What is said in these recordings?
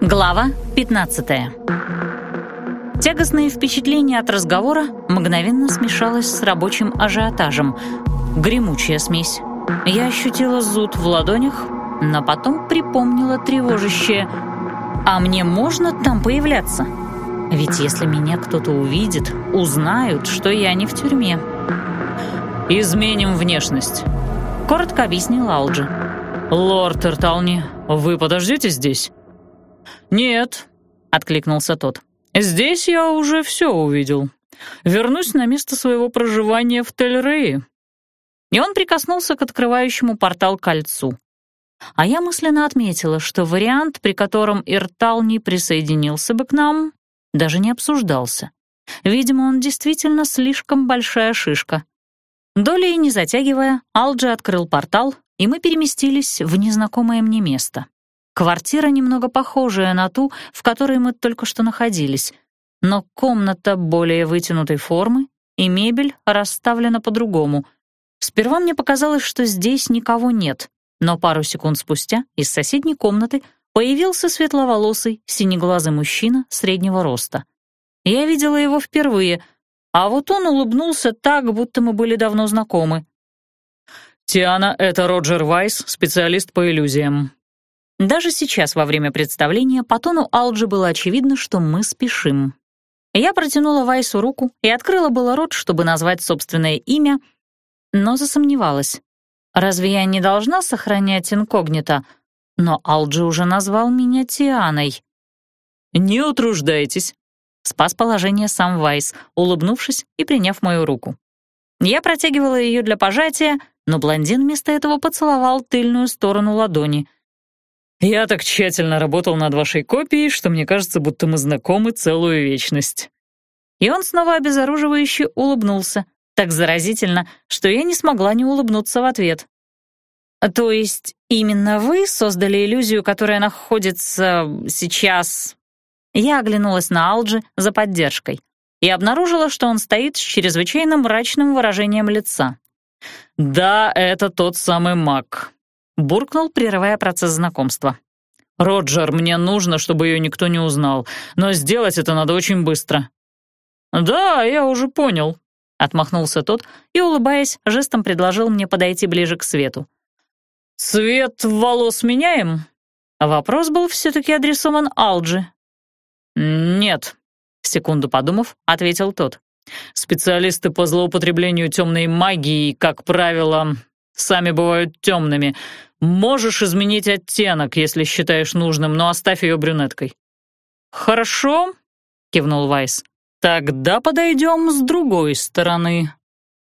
Глава 15 Тягостное впечатление от разговора мгновенно смешалось с рабочим ажиотажем. Гремучая смесь. Я ощутила зуд в ладонях, но потом припомнила тревожащее «А мне можно там появляться?» Ведь если меня кто-то увидит, узнают, что я не в тюрьме. «Изменим внешность», — коротко объяснил Алджи. «Лорд Эртални, вы подождете здесь?» «Нет», — откликнулся тот. «Здесь я уже все увидел. Вернусь на место своего проживания в Тель-Рее». И он прикоснулся к открывающему портал кольцу. А я мысленно отметила, что вариант, при котором Иртал не присоединился бы к нам, даже не обсуждался. Видимо, он действительно слишком большая шишка. Долей не затягивая, Алджи открыл портал, и мы переместились в незнакомое мне место. Квартира немного похожая на ту, в которой мы только что находились, но комната более вытянутой формы, и мебель расставлена по-другому. Сперва мне показалось, что здесь никого нет, но пару секунд спустя из соседней комнаты появился светловолосый, синеглазый мужчина среднего роста. Я видела его впервые, а вот он улыбнулся так, будто мы были давно знакомы. «Тиана — это Роджер Вайс, специалист по иллюзиям», даже сейчас, во время представления, по тону Алджи было очевидно, что мы спешим. Я протянула Вайсу руку и открыла было рот, чтобы назвать собственное имя, но засомневалась. Разве я не должна сохранять инкогнито? Но Алджи уже назвал меня Тианой. «Не утруждайтесь», — спас положение сам Вайс, улыбнувшись и приняв мою руку. Я протягивала ее для пожатия, но блондин вместо этого поцеловал тыльную сторону ладони — «Я так тщательно работал над вашей копией, что мне кажется, будто мы знакомы целую вечность». И он снова обезоруживающе улыбнулся, так заразительно, что я не смогла не улыбнуться в ответ. «То есть именно вы создали иллюзию, которая находится сейчас...» Я оглянулась на Алджи за поддержкой и обнаружила, что он стоит с чрезвычайно мрачным выражением лица. «Да, это тот самый маг», буркнул, прерывая процесс знакомства. «Роджер, мне нужно, чтобы ее никто не узнал, но сделать это надо очень быстро». «Да, я уже понял», — отмахнулся тот и, улыбаясь, жестом предложил мне подойти ближе к свету. «Цвет волос меняем?» Вопрос был все-таки адресован Алджи. «Нет», — секунду подумав, ответил тот. «Специалисты по злоупотреблению темной магией, как правило, сами бывают темными. Можешь изменить оттенок, если считаешь нужным, но оставь ее брюнеткой». «Хорошо», — кивнул Вайс. «Тогда подойдем с другой стороны».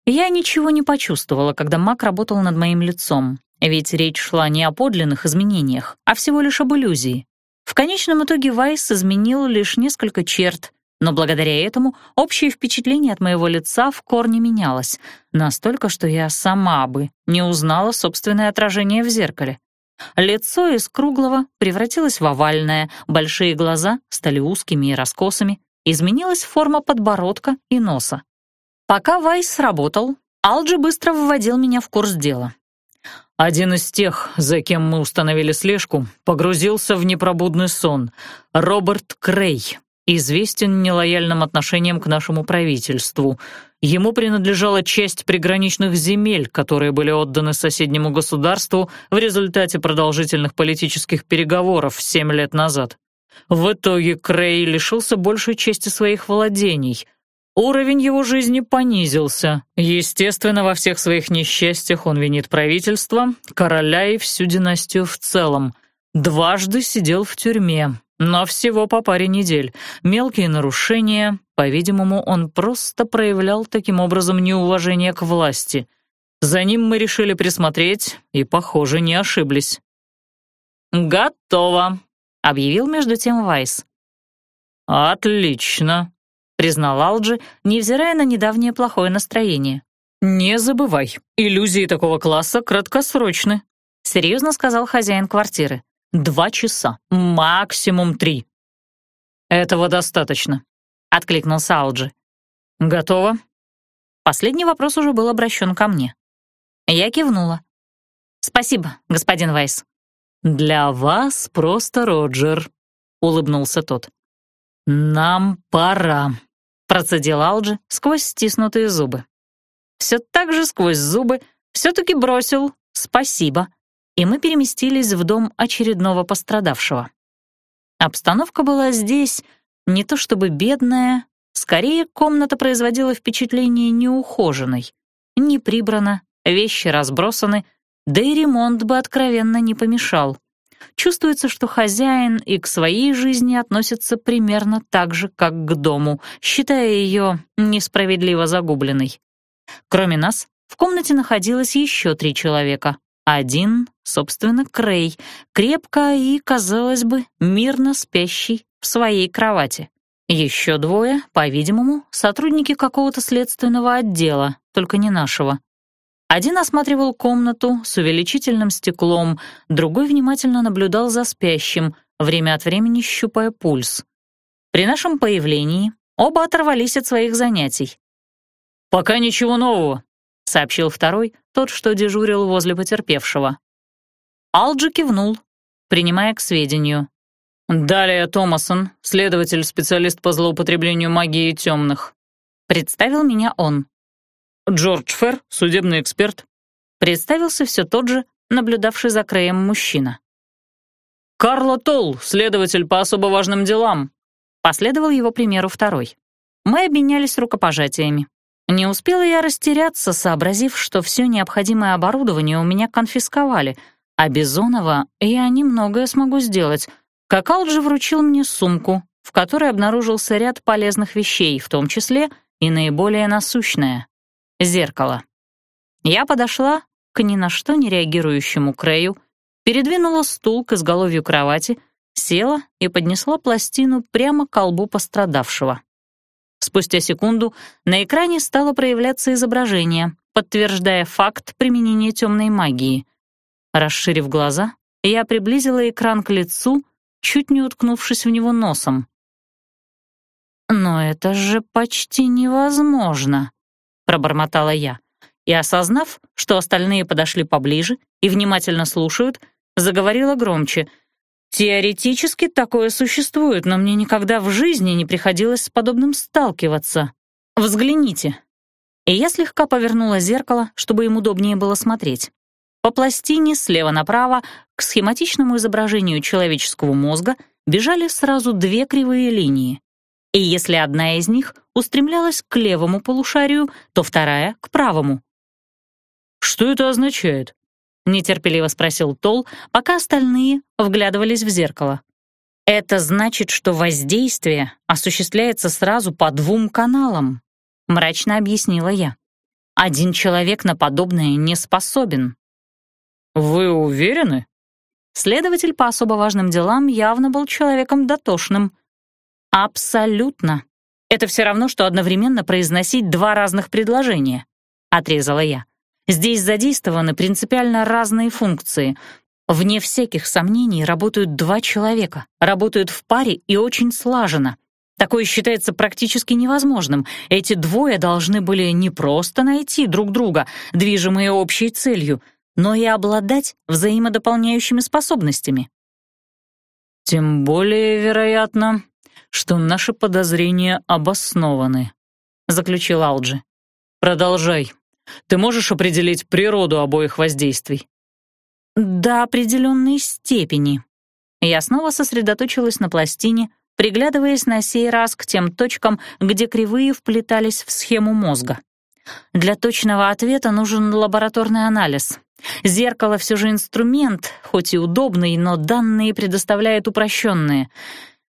Я ничего не почувствовала, когда маг работал над моим лицом, ведь речь шла не о подлинных изменениях, а всего лишь об иллюзии. В конечном итоге Вайс изменил лишь несколько черт, но благодаря этому общее впечатление от моего лица в корне менялось, настолько, что я сама бы не узнала собственное отражение в зеркале. Лицо из круглого превратилось в овальное, большие глаза стали узкими и раскосыми, изменилась форма подбородка и носа. Пока Вайс работал, Алджи быстро вводил меня в курс дела. Один из тех, за кем мы установили слежку, погрузился в непробудный сон. Роберт Крей, известен нелояльным отношением к нашему правительству. Ему принадлежала часть приграничных земель, которые были отданы соседнему государству в результате продолжительных политических переговоров семь лет назад. В итоге Крей лишился большей части своих владений. Уровень его жизни понизился. Естественно, во всех своих несчастьях он винит правительство, короля и всю династию в целом. Дважды сидел в тюрьме, но всего по паре недель. Мелкие нарушения, по-видимому, он просто проявлял таким образом неуважение к власти. За ним мы решили присмотреть и, похоже, не ошиблись. «Готово», — объявил между тем Вайс. «Отлично», — признал Алджи, невзирая на недавнее плохое настроение. «Не забывай, иллюзии такого класса краткосрочны», — серьезно сказал хозяин квартиры. Два часа, максимум три. Этого достаточно, откликнулся Алджи. Готово? Последний вопрос уже был обращен ко мне. Я кивнула. Спасибо, господин Вайс. «Для вас просто Роджер», — улыбнулся тот. «Нам пора», — процедил Алджи сквозь стиснутые зубы. Все так же сквозь зубы все-таки бросил «спасибо», и мы переместились в дом очередного пострадавшего. Обстановка была здесь не то чтобы бедная, скорее комната производила впечатление неухоженной. Не прибрана, вещи разбросаны, да и ремонт бы откровенно не помешал. Чувствуется, что хозяин и к своей жизни относится примерно так же, как к дому, считая ее несправедливо загубленной. Кроме нас, в комнате находилось еще три человека. Один, собственно, Крей, крепко и, казалось бы, мирно спящий в своей кровати. Еще двое, по-видимому, сотрудники какого-то следственного отдела, только не нашего. Один осматривал комнату с увеличительным стеклом, другой внимательно наблюдал за спящим, время от времени щупая пульс. При нашем появлении оба оторвались от своих занятий. «Пока ничего нового», — сообщил второй, тот, что дежурил возле потерпевшего. Алджи кивнул, принимая к сведению. «Далее Томасон, следователь-специалист по злоупотреблению магии темных». Представил меня он. «Джордж Фер, судебный эксперт». Представился все тот же, наблюдавший за краем мужчина. «Карло Толл, следователь по особо важным делам», последовал его примеру второй. Мы обменялись рукопожатиями. Не успела я растеряться, сообразив, что все необходимое оборудование у меня конфисковали, а Бизонова я немногое смогу сделать. Какал же вручил мне сумку, в которой обнаружился ряд полезных вещей, в том числе и наиболее насущное — зеркало. Я подошла к ни на что не реагирующему Крею, передвинула стул к изголовью кровати, села и поднесла пластину прямо к колбу пострадавшего. Спустя секунду на экране стало проявляться изображение, подтверждая факт применения темной магии. Расширив глаза, я приблизила экран к лицу, чуть не уткнувшись в него носом. «Но это же почти невозможно», — пробормотала я, и, осознав, что остальные подошли поближе и внимательно слушают, заговорила громче — Теоретически такое существует, но мне никогда в жизни не приходилось с подобным сталкиваться. Взгляните. И я слегка повернула зеркало, чтобы им удобнее было смотреть. По пластине слева направо к схематичному изображению человеческого мозга бежали сразу две кривые линии. И если одна из них устремлялась к левому полушарию, то вторая — к правому. «Что это означает?» — нетерпеливо спросил Тол, пока остальные вглядывались в зеркало. «Это значит, что воздействие осуществляется сразу по двум каналам», — мрачно объяснила я. «Один человек на подобное не способен». «Вы уверены?» Следователь по особо важным делам явно был человеком дотошным. «Абсолютно. Это все равно, что одновременно произносить два разных предложения», — отрезала я. Здесь задействованы принципиально разные функции. Вне всяких сомнений работают два человека, работают в паре и очень слаженно. Такое считается практически невозможным. Эти двое должны были не просто найти друг друга, движимые общей целью, но и обладать взаимодополняющими способностями. «Тем более вероятно, что наши подозрения обоснованы», — заключил Алджи. «Продолжай». Ты можешь определить природу обоих воздействий?» «До определенной степени». Я снова сосредоточилась на пластине, приглядываясь на сей раз к тем точкам, где кривые вплетались в схему мозга. Для точного ответа нужен лабораторный анализ. Зеркало все же инструмент, хоть и удобный, но данные предоставляет упрощенные.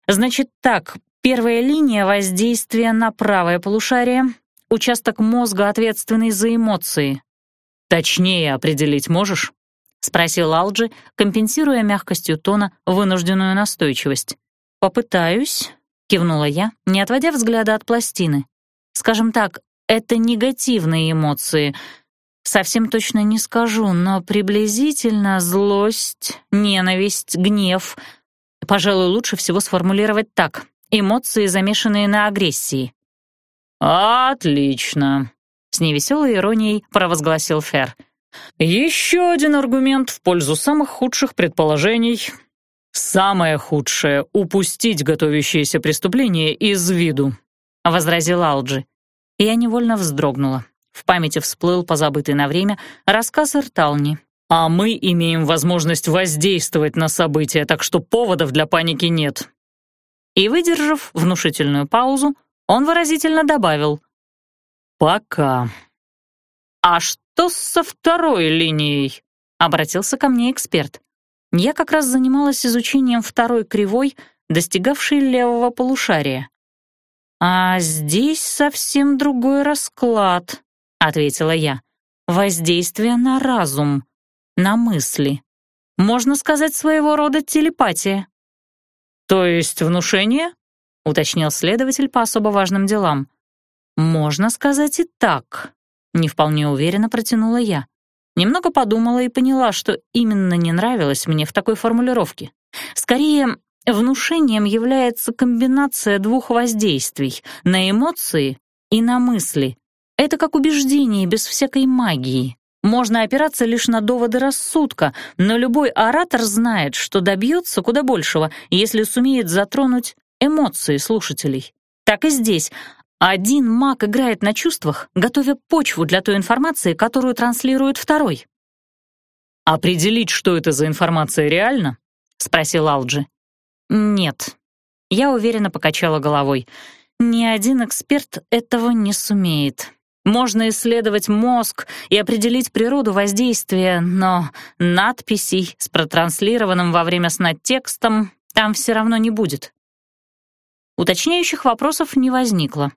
Значит так, первая линия воздействия на правое полушарие, участок мозга, ответственный за эмоции. «Точнее определить можешь?» — спросил Алджи, компенсируя мягкостью тона вынужденную настойчивость. «Попытаюсь», — кивнула я, не отводя взгляда от пластины. «Скажем так, это негативные эмоции. Совсем точно не скажу, но приблизительно злость, ненависть, гнев. Пожалуй, лучше всего сформулировать так. Эмоции, замешанные на агрессии. «Отлично!» — с невеселой иронией провозгласил Фер. Еще один аргумент в пользу самых худших предположений. Самое худшее — упустить готовящееся преступление из виду, — возразил Алджи. Я невольно вздрогнула. В памяти всплыл позабытый на время рассказ Иртални. «А мы имеем возможность воздействовать на события, так что поводов для паники нет». И, выдержав внушительную паузу, он выразительно добавил «Пока». «А что со второй линией?» — обратился ко мне эксперт. Я как раз занималась изучением второй кривой, достигавшей левого полушария. «А здесь совсем другой расклад», — ответила я. «Воздействие на разум, на мысли. Можно сказать, своего рода телепатия». «То есть внушение?» — уточнил следователь по особо важным делам. «Можно сказать и так», — не вполне уверенно протянула я. Немного подумала и поняла, что именно не нравилось мне в такой формулировке. Скорее, внушением является комбинация двух воздействий — на эмоции и на мысли. Это как убеждение без всякой магии. Можно опираться лишь на доводы рассудка, но любой оратор знает, что добьется куда большего, если сумеет затронуть эмоции слушателей. Так и здесь. Один маг играет на чувствах, готовя почву для той информации, которую транслирует второй. «Определить, что это за информация, реально?» — спросил Алджи. «Нет». Я уверенно покачала головой. «Ни один эксперт этого не сумеет. Можно исследовать мозг и определить природу воздействия, но надписей с протранслированным во время сна текстом там все равно не будет». Уточняющих вопросов не возникло.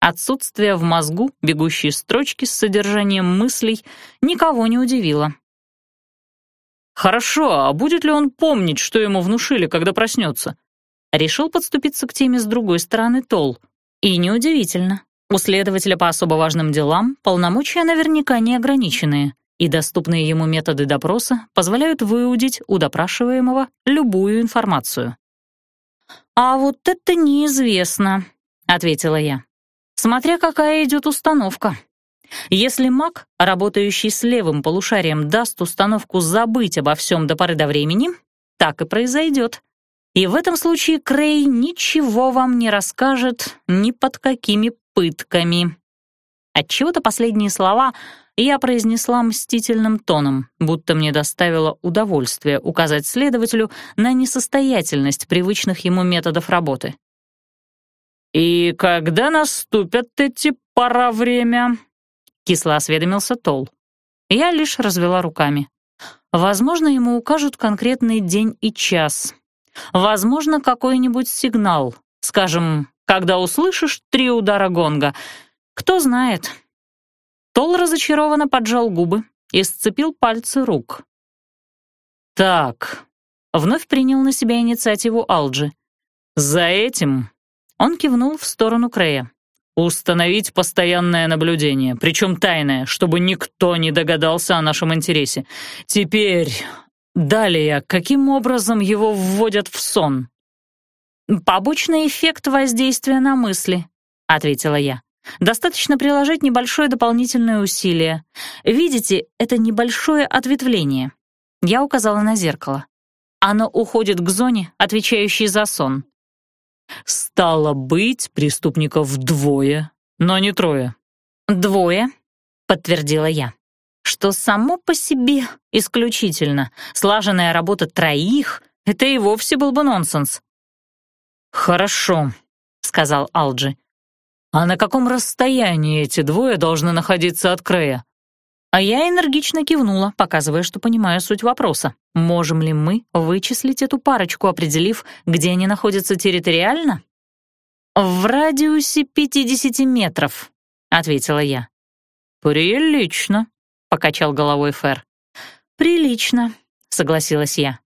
Отсутствие в мозгу бегущей строчки с содержанием мыслей никого не удивило. «Хорошо, а будет ли он помнить, что ему внушили, когда проснется?» Решил подступиться к теме с другой стороны Тол. И неудивительно. У следователя по особо важным делам полномочия наверняка не ограниченные, и доступные ему методы допроса позволяют выудить у допрашиваемого любую информацию. «А вот это неизвестно», — ответила я смотря какая идет установка. Если маг, работающий с левым полушарием, даст установку забыть обо всем до поры до времени, так и произойдет. И в этом случае Крей ничего вам не расскажет ни под какими пытками. Отчего-то последние слова я произнесла мстительным тоном, будто мне доставило удовольствие указать следователю на несостоятельность привычных ему методов работы. «И когда наступят эти пора время?» — кисло осведомился Тол. Я лишь развела руками. Возможно, ему укажут конкретный день и час. Возможно, какой-нибудь сигнал. Скажем, когда услышишь три удара гонга. Кто знает. Тол разочарованно поджал губы и сцепил пальцы рук. «Так», — вновь принял на себя инициативу Алджи. «За этим он кивнул в сторону Крея. «Установить постоянное наблюдение, причем тайное, чтобы никто не догадался о нашем интересе. Теперь, далее, каким образом его вводят в сон?» «Побочный эффект воздействия на мысли», — ответила я. «Достаточно приложить небольшое дополнительное усилие. Видите, это небольшое ответвление». Я указала на зеркало. Оно уходит к зоне, отвечающей за сон. Стало быть, преступников двое, но не трое. Двое, подтвердила я. Что само по себе исключительно. Слаженная работа троих — это и вовсе был бы нонсенс. «Хорошо», — сказал Алджи. «А на каком расстоянии эти двое должны находиться от Крея?» А я энергично кивнула, показывая, что понимаю суть вопроса. Можем ли мы вычислить эту парочку, определив, где они находятся территориально? «В радиусе 50 метров», — ответила я. «Прилично», — покачал головой Фер. «Прилично», — согласилась я.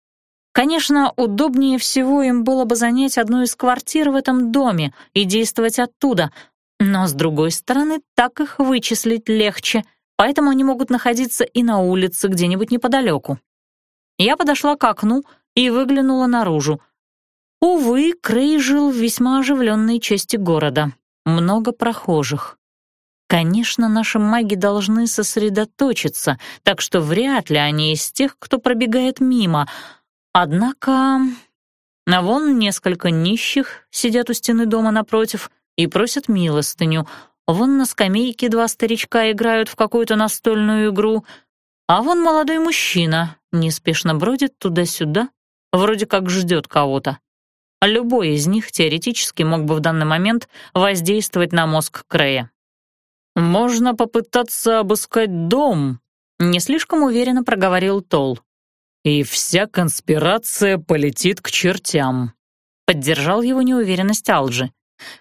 Конечно, удобнее всего им было бы занять одну из квартир в этом доме и действовать оттуда, но, с другой стороны, так их вычислить легче — поэтому они могут находиться и на улице где-нибудь неподалеку. Я подошла к окну и выглянула наружу. Увы, Крей жил в весьма оживленной части города. Много прохожих. Конечно, наши маги должны сосредоточиться, так что вряд ли они из тех, кто пробегает мимо. Однако... А вон несколько нищих сидят у стены дома напротив и просят милостыню. Вон на скамейке два старичка играют в какую-то настольную игру. А вон молодой мужчина неспешно бродит туда-сюда, вроде как ждет кого-то. Любой из них теоретически мог бы в данный момент воздействовать на мозг Крея. «Можно попытаться обыскать дом», — не слишком уверенно проговорил Тол. «И вся конспирация полетит к чертям», — поддержал его неуверенность Алджи.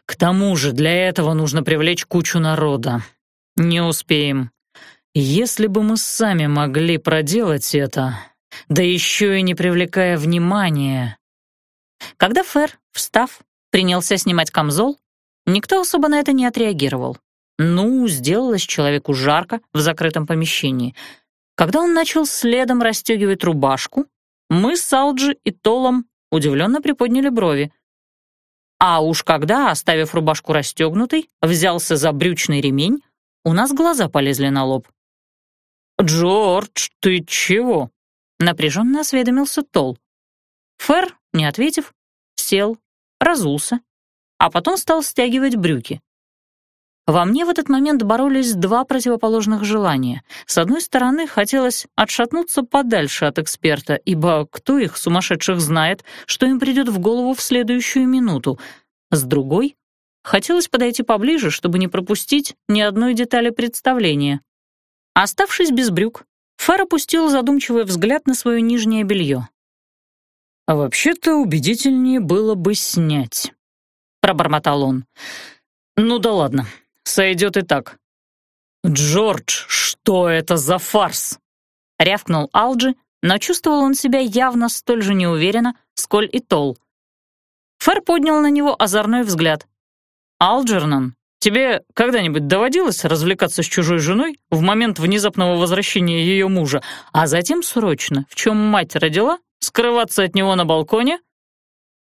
«К тому же для этого нужно привлечь кучу народа. Не успеем. Если бы мы сами могли проделать это, да еще и не привлекая внимания...» Когда Фер, встав, принялся снимать камзол, никто особо на это не отреагировал. Ну, сделалось человеку жарко в закрытом помещении. Когда он начал следом расстегивать рубашку, мы с Алджи и Толом удивленно приподняли брови. А уж когда, оставив рубашку расстегнутой, взялся за брючный ремень, у нас глаза полезли на лоб. «Джордж, ты чего?» — напряженно осведомился Тол. Фер, не ответив, сел, разулся, а потом стал стягивать брюки. Во мне в этот момент боролись два противоположных желания. С одной стороны, хотелось отшатнуться подальше от эксперта, ибо кто их, сумасшедших, знает, что им придет в голову в следующую минуту. С другой, хотелось подойти поближе, чтобы не пропустить ни одной детали представления. Оставшись без брюк, Фэр опустил задумчивый взгляд на свое нижнее белье. «А вообще-то убедительнее было бы снять», — пробормотал он. «Ну да ладно, Сойдет и так. «Джордж, что это за фарс?» — рявкнул Алджи, но чувствовал он себя явно столь же неуверенно, сколь и Тол. Фэр поднял на него озорной взгляд. «Алджернан, тебе когда-нибудь доводилось развлекаться с чужой женой в момент внезапного возвращения ее мужа, а затем срочно, в чем мать родила, скрываться от него на балконе?»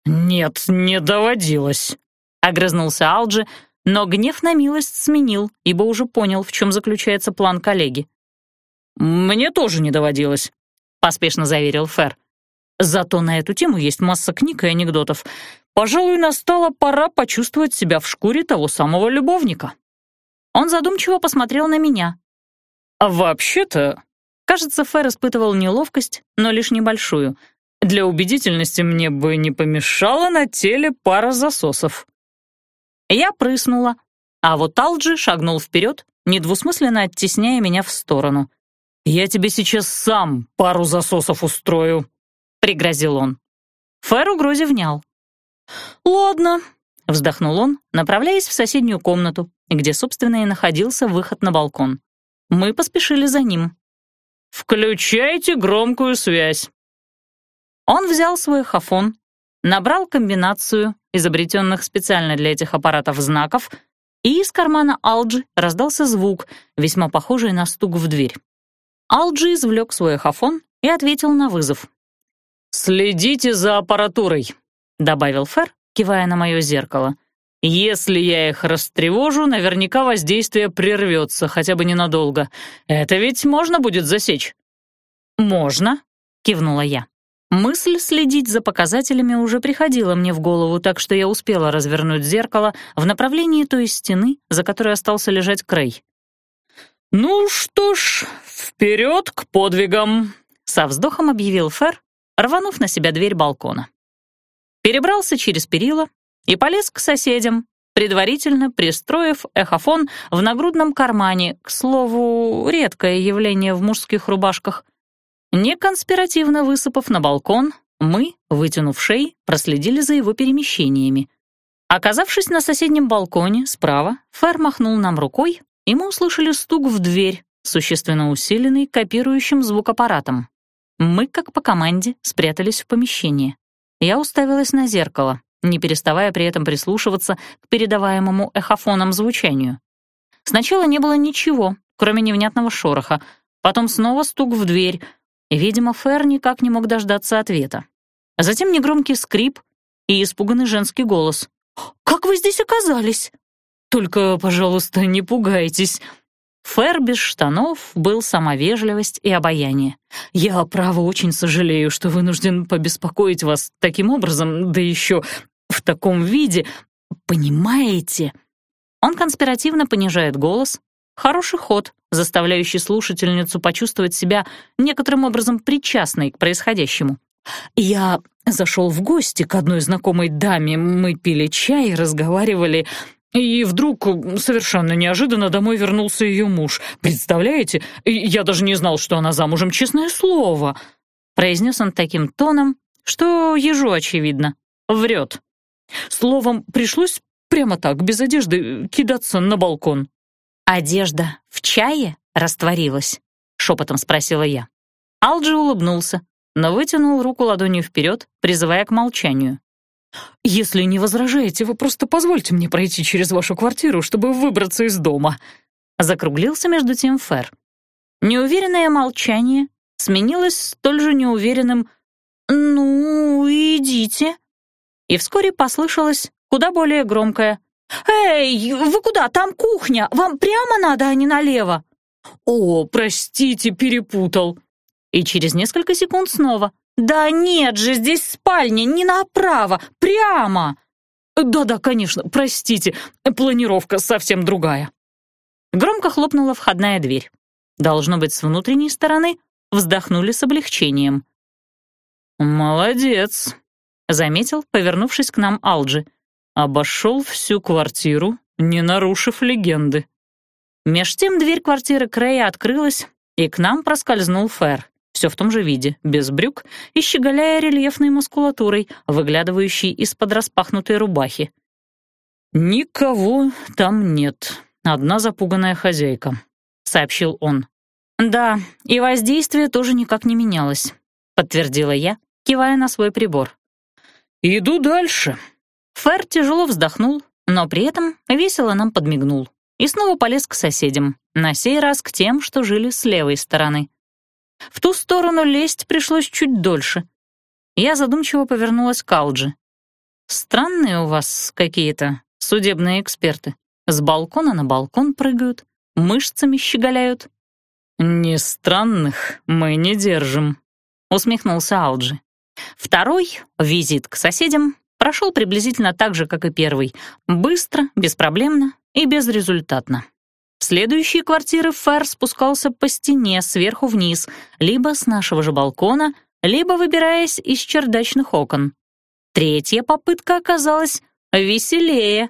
«Нет, не доводилось», — огрызнулся Алджи, но гнев на милость сменил, ибо уже понял, в чем заключается план коллеги. «Мне тоже не доводилось», — поспешно заверил Фер. «Зато на эту тему есть масса книг и анекдотов. Пожалуй, настала пора почувствовать себя в шкуре того самого любовника». Он задумчиво посмотрел на меня. «А вообще-то...» Кажется, Фер испытывал неловкость, но лишь небольшую. «Для убедительности мне бы не помешала на теле пара засосов». Я прыснула, а вот Алджи шагнул вперед, недвусмысленно оттесняя меня в сторону. «Я тебе сейчас сам пару засосов устрою», — пригрозил он. Фэр угрозе внял. «Ладно», — вздохнул он, направляясь в соседнюю комнату, где, собственно, и находился выход на балкон. Мы поспешили за ним. «Включайте громкую связь». Он взял свой хафон, набрал комбинацию изобретенных специально для этих аппаратов знаков, и из кармана Алджи раздался звук, весьма похожий на стук в дверь. Алджи извлек свой хафон и ответил на вызов. «Следите за аппаратурой», — добавил Фер, кивая на мое зеркало. «Если я их растревожу, наверняка воздействие прервется, хотя бы ненадолго. Это ведь можно будет засечь?» «Можно», — кивнула я. Мысль следить за показателями уже приходила мне в голову, так что я успела развернуть зеркало в направлении той стены, за которой остался лежать Крей. «Ну что ж, вперед к подвигам!» — со вздохом объявил Фер, рванув на себя дверь балкона. Перебрался через перила и полез к соседям, предварительно пристроив эхофон в нагрудном кармане, к слову, редкое явление в мужских рубашках — Неконспиративно высыпав на балкон, мы, вытянув шеи, проследили за его перемещениями. Оказавшись на соседнем балконе, справа, Фэр махнул нам рукой, и мы услышали стук в дверь, существенно усиленный копирующим звук аппаратом. Мы, как по команде, спрятались в помещении. Я уставилась на зеркало, не переставая при этом прислушиваться к передаваемому эхофоном звучанию. Сначала не было ничего, кроме невнятного шороха, потом снова стук в дверь — Видимо, Фэр никак не мог дождаться ответа. А затем негромкий скрип и испуганный женский голос. «Как вы здесь оказались?» Только, пожалуйста, не пугайтесь». Фэр без штанов был самовежливость и обаяние. «Я, право, очень сожалею, что вынужден побеспокоить вас таким образом, да еще в таком виде. Понимаете?» Он конспиративно понижает голос. Хороший ход, заставляющий слушательницу почувствовать себя некоторым образом причастной к происходящему. «Я зашел в гости к одной знакомой даме, мы пили чай, разговаривали...» И вдруг, совершенно неожиданно, домой вернулся ее муж. Представляете? Я даже не знал, что она замужем, честное слово. Произнес он таким тоном, что ежу очевидно. Врет. Словом, пришлось прямо так, без одежды, кидаться на балкон. «Одежда в чае растворилась?» — шепотом спросила я. Алджи улыбнулся, но вытянул руку ладонью вперед, призывая к молчанию. «Если не возражаете, вы просто позвольте мне пройти через вашу квартиру, чтобы выбраться из дома», — закруглился между тем Фер. Неуверенное молчание сменилось столь же неуверенным «Ну, идите». И вскоре послышалось куда более громкое «Эй, вы куда? Там кухня! Вам прямо надо, а не налево!» «О, простите, перепутал!» И через несколько секунд снова «Да нет же, здесь спальня, не направо, прямо!» «Да-да, конечно, простите, планировка совсем другая». Громко хлопнула входная дверь. Должно быть, с внутренней стороны вздохнули с облегчением. «Молодец», — заметил, повернувшись к нам Алджи. Обошел всю квартиру, не нарушив легенды. Меж тем дверь квартиры Крэя открылась, и к нам проскользнул Фэр, все в том же виде, без брюк и щеголяя рельефной мускулатурой, выглядывающей из-под распахнутой рубахи. «Никого там нет, одна запуганная хозяйка», — сообщил он. «Да, и воздействие тоже никак не менялось», — подтвердила я, кивая на свой прибор. «Иду дальше», Фэр тяжело вздохнул, но при этом весело нам подмигнул и снова полез к соседям, на сей раз к тем, что жили с левой стороны. В ту сторону лезть пришлось чуть дольше. Я задумчиво повернулась к Алджи. «Странные у вас какие-то судебные эксперты. С балкона на балкон прыгают, мышцами щеголяют». «Не странных мы не держим», — усмехнулся Алджи. Второй визит к соседям прошел приблизительно так же, как и первый. Быстро, беспроблемно и безрезультатно. В следующие квартиры Фэр спускался по стене сверху вниз, либо с нашего же балкона, либо выбираясь из чердачных окон. Третья попытка оказалась веселее.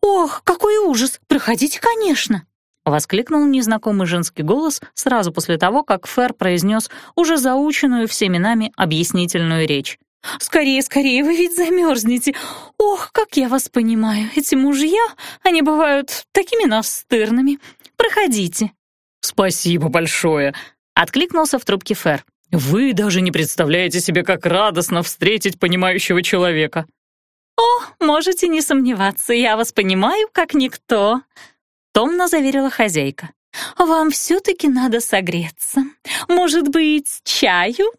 «Ох, какой ужас! Проходите, конечно!» — воскликнул незнакомый женский голос сразу после того, как Фэр произнес уже заученную всеми нами объяснительную речь. «Скорее, скорее, вы ведь замерзнете! Ох, как я вас понимаю! Эти мужья, они бывают такими настырными! Проходите!» «Спасибо большое!» — откликнулся в трубке Фер. «Вы даже не представляете себе, как радостно встретить понимающего человека!» «О, можете не сомневаться, я вас понимаю, как никто!» — томно заверила хозяйка. «Вам все-таки надо согреться. Может быть, чаю?»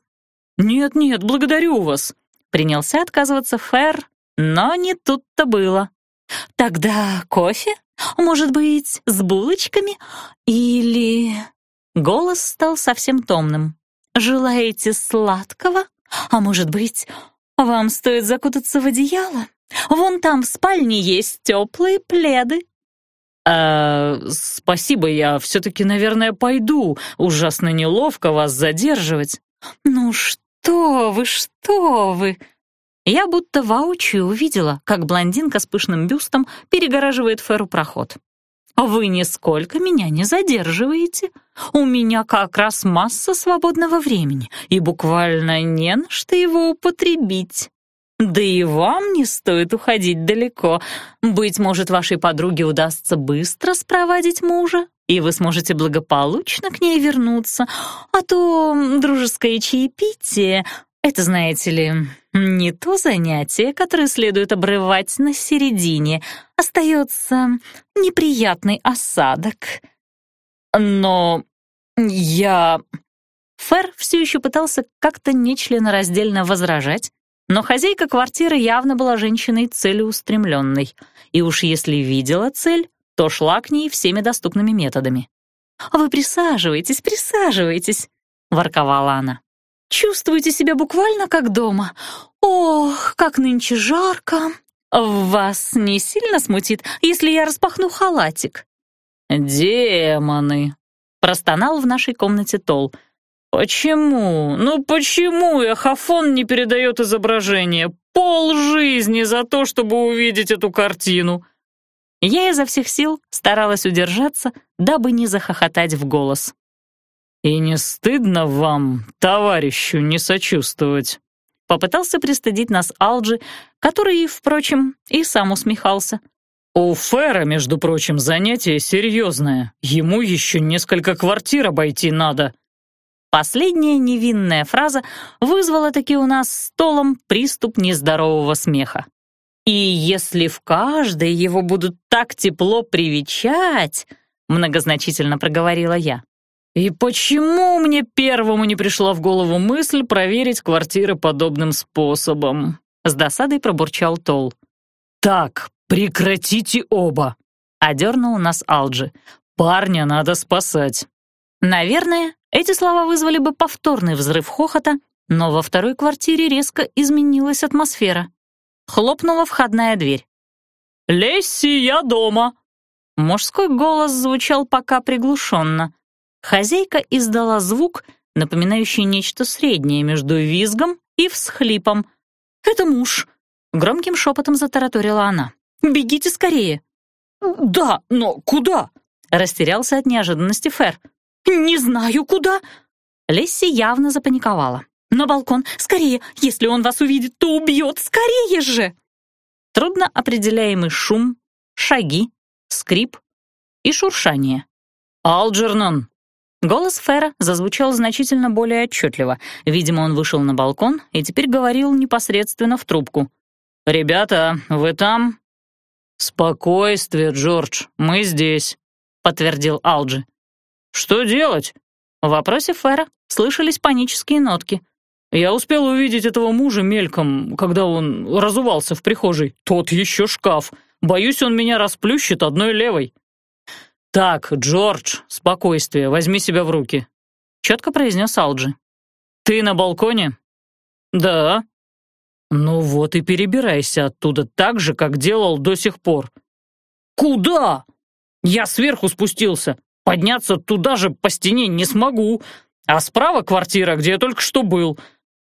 «Нет-нет, благодарю вас», — принялся отказываться Фэр, но не тут-то было. «Тогда кофе? Может быть, с булочками? Или...» Голос стал совсем томным. «Желаете сладкого? А может быть, вам стоит закутаться в одеяло? Вон там в спальне есть теплые пледы». «Э, спасибо, я все-таки, наверное, пойду. Ужасно неловко вас задерживать». «Ну что?» «Что вы, что вы!» Я будто воочию увидела, как блондинка с пышным бюстом перегораживает Феру проход. «Вы нисколько меня не задерживаете. У меня как раз масса свободного времени, и буквально не на что его употребить. Да и вам не стоит уходить далеко. Быть может, вашей подруге удастся быстро спровадить мужа, и вы сможете благополучно к ней вернуться. А то дружеское чаепитие — это, знаете ли, не то занятие, которое следует обрывать на середине. Остается неприятный осадок. Но я... Фэр все еще пытался как-то нечленораздельно возражать, Но хозяйка квартиры явно была женщиной целеустремленной, и уж если видела цель, то шла к ней всеми доступными методами. «Вы присаживайтесь, присаживайтесь», — ворковала она. «Чувствуете себя буквально как дома. Ох, как нынче жарко. Вас не сильно смутит, если я распахну халатик?» «Демоны!» — простонал в нашей комнате Тол. «Почему? Ну почему Эхофон не передает изображение? Пол жизни за то, чтобы увидеть эту картину!» Я изо всех сил старалась удержаться, дабы не захохотать в голос. «И не стыдно вам, товарищу, не сочувствовать?» Попытался пристыдить нас Алджи, который, впрочем, и сам усмехался. «У Фера, между прочим, занятие серьезное. Ему еще несколько квартир обойти надо». Последняя невинная фраза вызвала таки у нас столом приступ нездорового смеха. И если в каждой его будут так тепло привечать, многозначительно проговорила я. И почему мне первому не пришла в голову мысль проверить квартиры подобным способом? С досадой пробурчал Тол. Так, прекратите оба, одернул нас Алджи. Парня надо спасать. Наверное, эти слова вызвали бы повторный взрыв хохота, но во второй квартире резко изменилась атмосфера. Хлопнула входная дверь. «Лесси, я дома!» Мужской голос звучал пока приглушенно. Хозяйка издала звук, напоминающий нечто среднее между визгом и всхлипом. «Это муж!» — громким шепотом затараторила она. «Бегите скорее!» «Да, но куда?» — растерялся от неожиданности Фер. «Не знаю, куда!» Лесси явно запаниковала. «На балкон! Скорее! Если он вас увидит, то убьет! Скорее же!» Трудно определяемый шум, шаги, скрип и шуршание. «Алджернан!» Голос Фера зазвучал значительно более отчетливо. Видимо, он вышел на балкон и теперь говорил непосредственно в трубку. «Ребята, вы там?» «Спокойствие, Джордж, мы здесь», — подтвердил Алджи. «Что делать?» В вопросе Фера слышались панические нотки. Я успел увидеть этого мужа мельком, когда он разувался в прихожей. Тот еще шкаф. Боюсь, он меня расплющит одной левой. «Так, Джордж, спокойствие, возьми себя в руки», — четко произнес Алджи. «Ты на балконе?» «Да». «Ну вот и перебирайся оттуда так же, как делал до сих пор». «Куда?» «Я сверху спустился. Подняться туда же по стене не смогу. А справа квартира, где я только что был.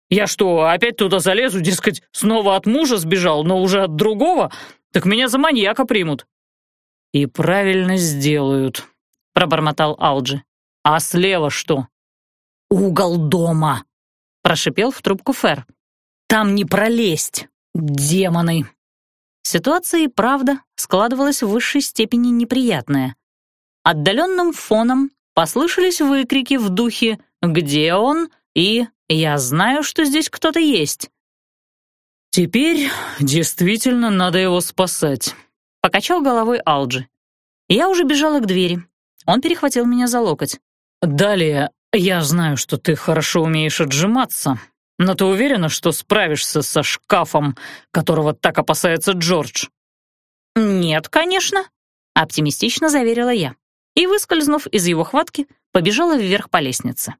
Я что, опять туда залезу, дескать, снова от мужа сбежал, но уже от другого? Так меня за маньяка примут». «И правильно сделают», — пробормотал Алджи. «А слева что?» «Угол дома», — прошипел в трубку Фер. «Там не пролезть, демоны!» Ситуация и правда складывалась в высшей степени неприятная. Отдаленным фоном послышались выкрики в духе «Где он?» и «Я знаю, что здесь кто-то есть». «Теперь действительно надо его спасать», — покачал головой Алджи. Я уже бежала к двери. Он перехватил меня за локоть. «Далее, я знаю, что ты хорошо умеешь отжиматься, но ты уверена, что справишься со шкафом, которого так опасается Джордж?» «Нет, конечно», — оптимистично заверила я и, выскользнув из его хватки, побежала вверх по лестнице.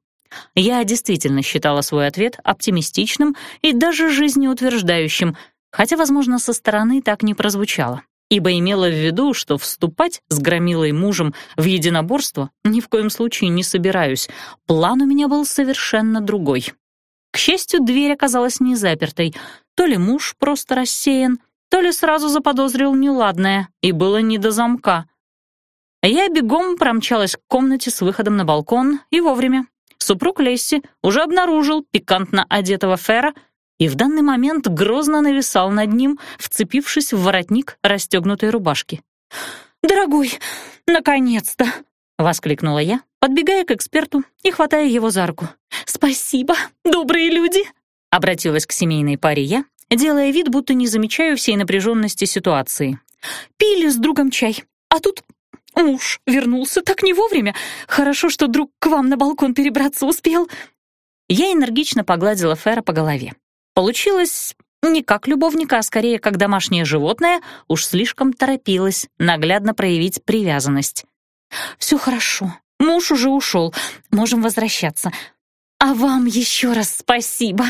Я действительно считала свой ответ оптимистичным и даже жизнеутверждающим, хотя, возможно, со стороны так не прозвучало, ибо имела в виду, что вступать с громилой мужем в единоборство ни в коем случае не собираюсь. План у меня был совершенно другой. К счастью, дверь оказалась не запертой. То ли муж просто рассеян, то ли сразу заподозрил неладное, и было не до замка — я бегом промчалась к комнате с выходом на балкон и вовремя. Супруг Лесси уже обнаружил пикантно одетого Фера и в данный момент грозно нависал над ним, вцепившись в воротник расстегнутой рубашки. «Дорогой, наконец-то!» — воскликнула я, подбегая к эксперту и хватая его за руку. «Спасибо, добрые люди!» — обратилась к семейной паре я, делая вид, будто не замечаю всей напряженности ситуации. «Пили с другом чай, а тут Муж вернулся так не вовремя. Хорошо, что друг к вам на балкон перебраться успел. Я энергично погладила Фера по голове. Получилось не как любовника, а скорее как домашнее животное, уж слишком торопилась наглядно проявить привязанность. «Все хорошо, муж уже ушел, можем возвращаться. А вам еще раз спасибо».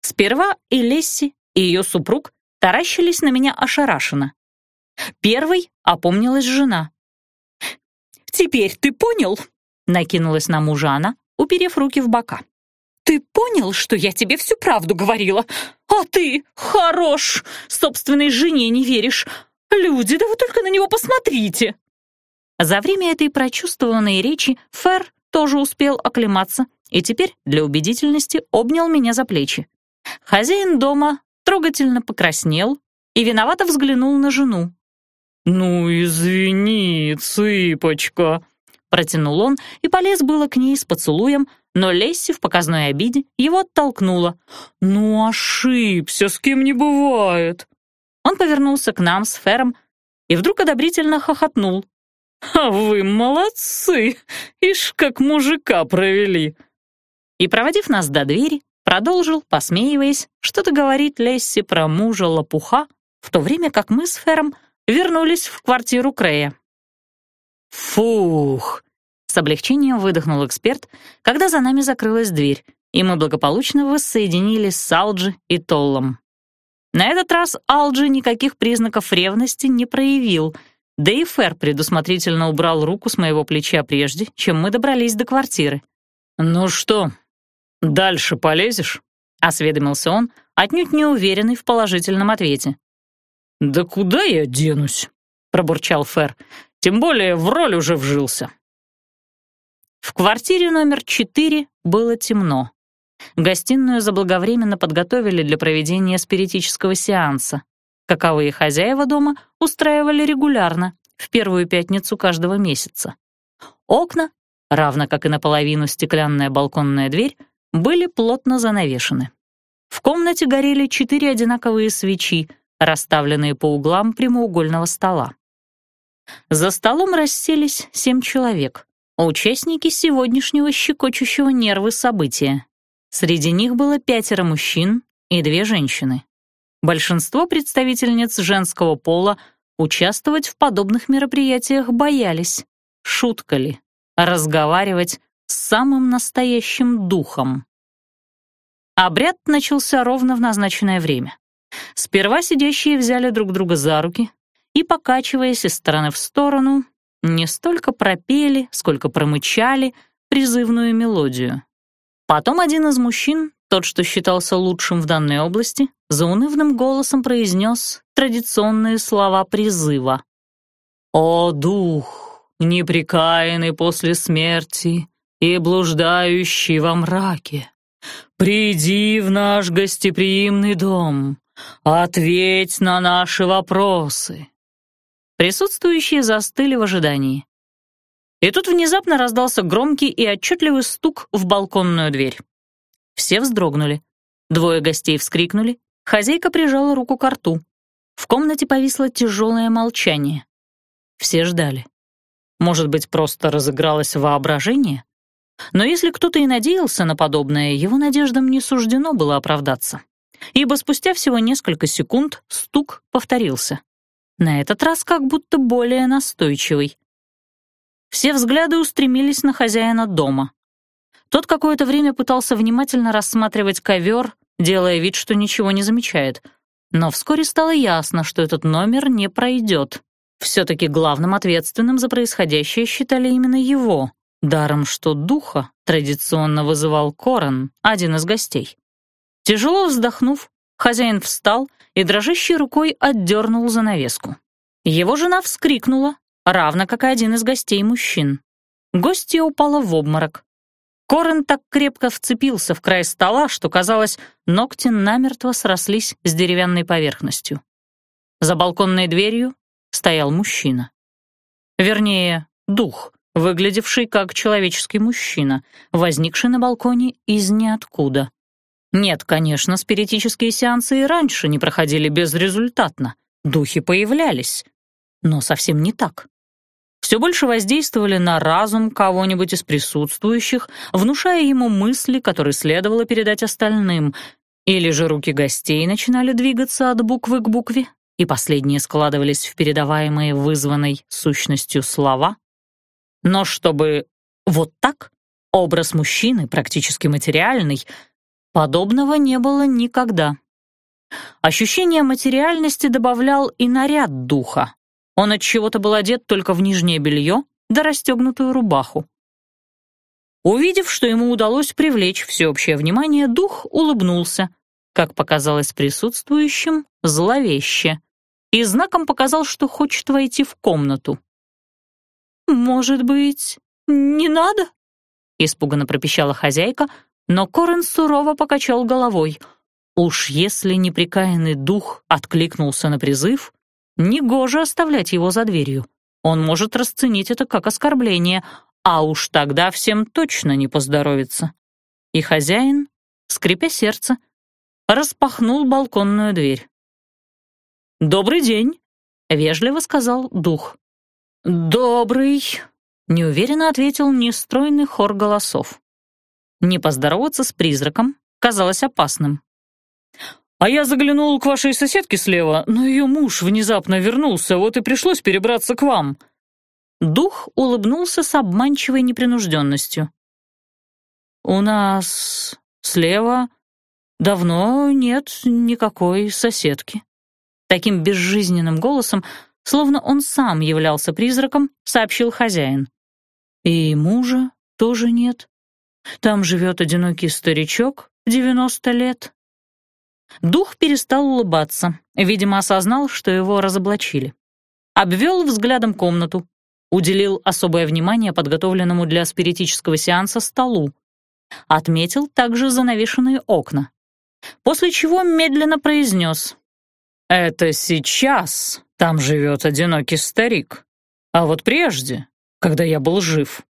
Сперва и Лесси, и ее супруг таращились на меня ошарашенно. Первой опомнилась жена. «Теперь ты понял?» — накинулась на мужа она, уперев руки в бока. «Ты понял, что я тебе всю правду говорила? А ты хорош, собственной жене не веришь. Люди, да вы только на него посмотрите!» За время этой прочувствованной речи Фер тоже успел оклематься и теперь для убедительности обнял меня за плечи. Хозяин дома трогательно покраснел и виновато взглянул на жену. «Ну, извини, цыпочка», — протянул он и полез было к ней с поцелуем, но Лесси в показной обиде его оттолкнула. «Ну, ошибся, с кем не бывает». Он повернулся к нам с Фером и вдруг одобрительно хохотнул. «А вы молодцы! Ишь, как мужика провели!» И, проводив нас до двери, продолжил, посмеиваясь, что-то говорит Лесси про мужа лопуха, в то время как мы с Фером вернулись в квартиру Крея. «Фух!» — с облегчением выдохнул эксперт, когда за нами закрылась дверь, и мы благополучно воссоединились с Алджи и Толлом. На этот раз Алджи никаких признаков ревности не проявил, да и Фер предусмотрительно убрал руку с моего плеча прежде, чем мы добрались до квартиры. «Ну что, дальше полезешь?» — осведомился он, отнюдь не уверенный в положительном ответе. «Да куда я денусь?» — пробурчал Фер. «Тем более в роль уже вжился». В квартире номер четыре было темно. Гостиную заблаговременно подготовили для проведения спиритического сеанса. Каковые хозяева дома устраивали регулярно, в первую пятницу каждого месяца. Окна, равно как и наполовину стеклянная балконная дверь, были плотно занавешены. В комнате горели четыре одинаковые свечи — расставленные по углам прямоугольного стола. За столом расселись семь человек, участники сегодняшнего щекочущего нервы события. Среди них было пятеро мужчин и две женщины. Большинство представительниц женского пола участвовать в подобных мероприятиях боялись. Шутка ли? Разговаривать с самым настоящим духом. Обряд начался ровно в назначенное время. Сперва сидящие взяли друг друга за руки и, покачиваясь из стороны в сторону, не столько пропели, сколько промычали призывную мелодию. Потом один из мужчин, тот, что считался лучшим в данной области, заунывным голосом произнес традиционные слова призыва. «О, дух, непрекаянный после смерти и блуждающий во мраке, приди в наш гостеприимный дом, «Ответь на наши вопросы!» Присутствующие застыли в ожидании. И тут внезапно раздался громкий и отчетливый стук в балконную дверь. Все вздрогнули. Двое гостей вскрикнули. Хозяйка прижала руку к рту. В комнате повисло тяжелое молчание. Все ждали. Может быть, просто разыгралось воображение? Но если кто-то и надеялся на подобное, его надеждам не суждено было оправдаться ибо спустя всего несколько секунд стук повторился. На этот раз как будто более настойчивый. Все взгляды устремились на хозяина дома. Тот какое-то время пытался внимательно рассматривать ковер, делая вид, что ничего не замечает. Но вскоре стало ясно, что этот номер не пройдет. Все-таки главным ответственным за происходящее считали именно его, даром что духа традиционно вызывал Коран, один из гостей. Тяжело вздохнув, хозяин встал и дрожащей рукой отдернул занавеску. Его жена вскрикнула, равно как и один из гостей мужчин. Гостья упала в обморок. Корен так крепко вцепился в край стола, что, казалось, ногти намертво срослись с деревянной поверхностью. За балконной дверью стоял мужчина. Вернее, дух, выглядевший как человеческий мужчина, возникший на балконе из ниоткуда. Нет, конечно, спиритические сеансы и раньше не проходили безрезультатно. Духи появлялись. Но совсем не так. Все больше воздействовали на разум кого-нибудь из присутствующих, внушая ему мысли, которые следовало передать остальным. Или же руки гостей начинали двигаться от буквы к букве, и последние складывались в передаваемые вызванной сущностью слова. Но чтобы вот так, образ мужчины, практически материальный, подобного не было никогда. Ощущение материальности добавлял и наряд духа. Он от чего-то был одет только в нижнее белье да расстегнутую рубаху. Увидев, что ему удалось привлечь всеобщее внимание, дух улыбнулся, как показалось присутствующим, зловеще, и знаком показал, что хочет войти в комнату. «Может быть, не надо?» — испуганно пропищала хозяйка, но Корен сурово покачал головой. Уж если неприкаянный дух откликнулся на призыв, негоже оставлять его за дверью. Он может расценить это как оскорбление, а уж тогда всем точно не поздоровится. И хозяин, скрипя сердце, распахнул балконную дверь. «Добрый день», — вежливо сказал дух. «Добрый», — неуверенно ответил нестройный хор голосов. Не поздороваться с призраком казалось опасным. «А я заглянул к вашей соседке слева, но ее муж внезапно вернулся, вот и пришлось перебраться к вам». Дух улыбнулся с обманчивой непринужденностью. «У нас слева давно нет никакой соседки». Таким безжизненным голосом, словно он сам являлся призраком, сообщил хозяин. «И мужа тоже нет. Там живет одинокий старичок, девяносто лет, Дух перестал улыбаться, видимо, осознал, что его разоблачили. Обвел взглядом комнату, уделил особое внимание подготовленному для спиритического сеанса столу, отметил также занавешенные окна, после чего медленно произнес. «Это сейчас там живет одинокий старик, а вот прежде, когда я был жив,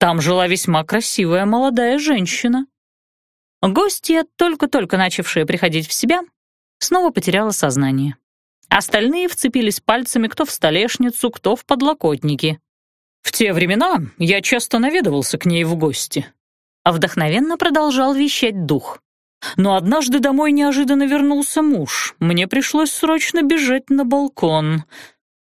там жила весьма красивая молодая женщина». Гостья, только-только начавшая приходить в себя, снова потеряла сознание. Остальные вцепились пальцами кто в столешницу, кто в подлокотники. В те времена я часто наведывался к ней в гости. А вдохновенно продолжал вещать дух. Но однажды домой неожиданно вернулся муж. Мне пришлось срочно бежать на балкон.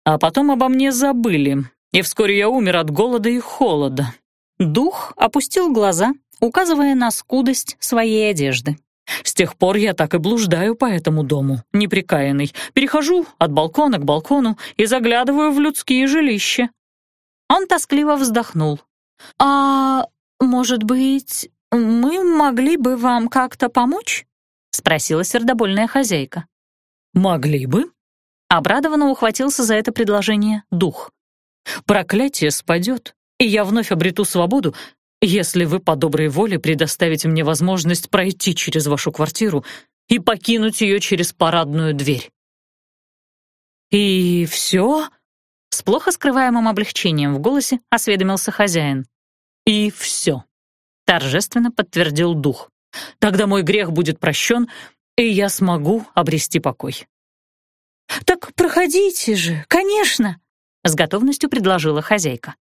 А потом обо мне забыли, и вскоре я умер от голода и холода. Дух опустил глаза указывая на скудость своей одежды. С тех пор я так и блуждаю по этому дому, неприкаянный. Перехожу от балкона к балкону и заглядываю в людские жилища. Он тоскливо вздохнул. «А может быть, мы могли бы вам как-то помочь?» — спросила сердобольная хозяйка. «Могли бы?» — обрадованно ухватился за это предложение дух. «Проклятие спадет, и я вновь обрету свободу, если вы по доброй воле предоставите мне возможность пройти через вашу квартиру и покинуть ее через парадную дверь». «И все?» — с плохо скрываемым облегчением в голосе осведомился хозяин. «И все», — торжественно подтвердил дух. «Тогда мой грех будет прощен, и я смогу обрести покой». «Так проходите же, конечно!» — с готовностью предложила хозяйка.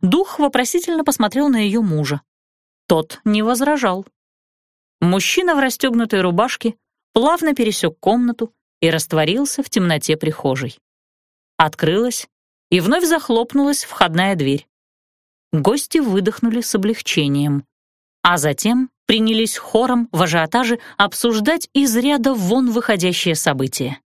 Дух вопросительно посмотрел на ее мужа. Тот не возражал. Мужчина в расстегнутой рубашке плавно пересек комнату и растворился в темноте прихожей. Открылась и вновь захлопнулась входная дверь. Гости выдохнули с облегчением, а затем принялись хором в ажиотаже обсуждать из ряда вон выходящее событие.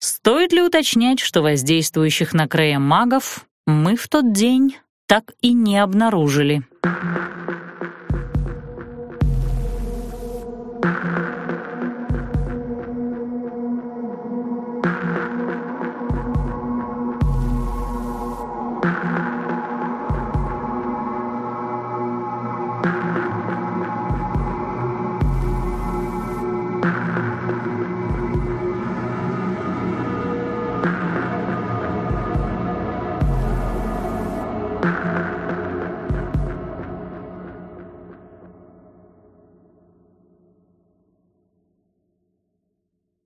Стоит ли уточнять, что воздействующих на Крея магов мы в тот день так и не обнаружили.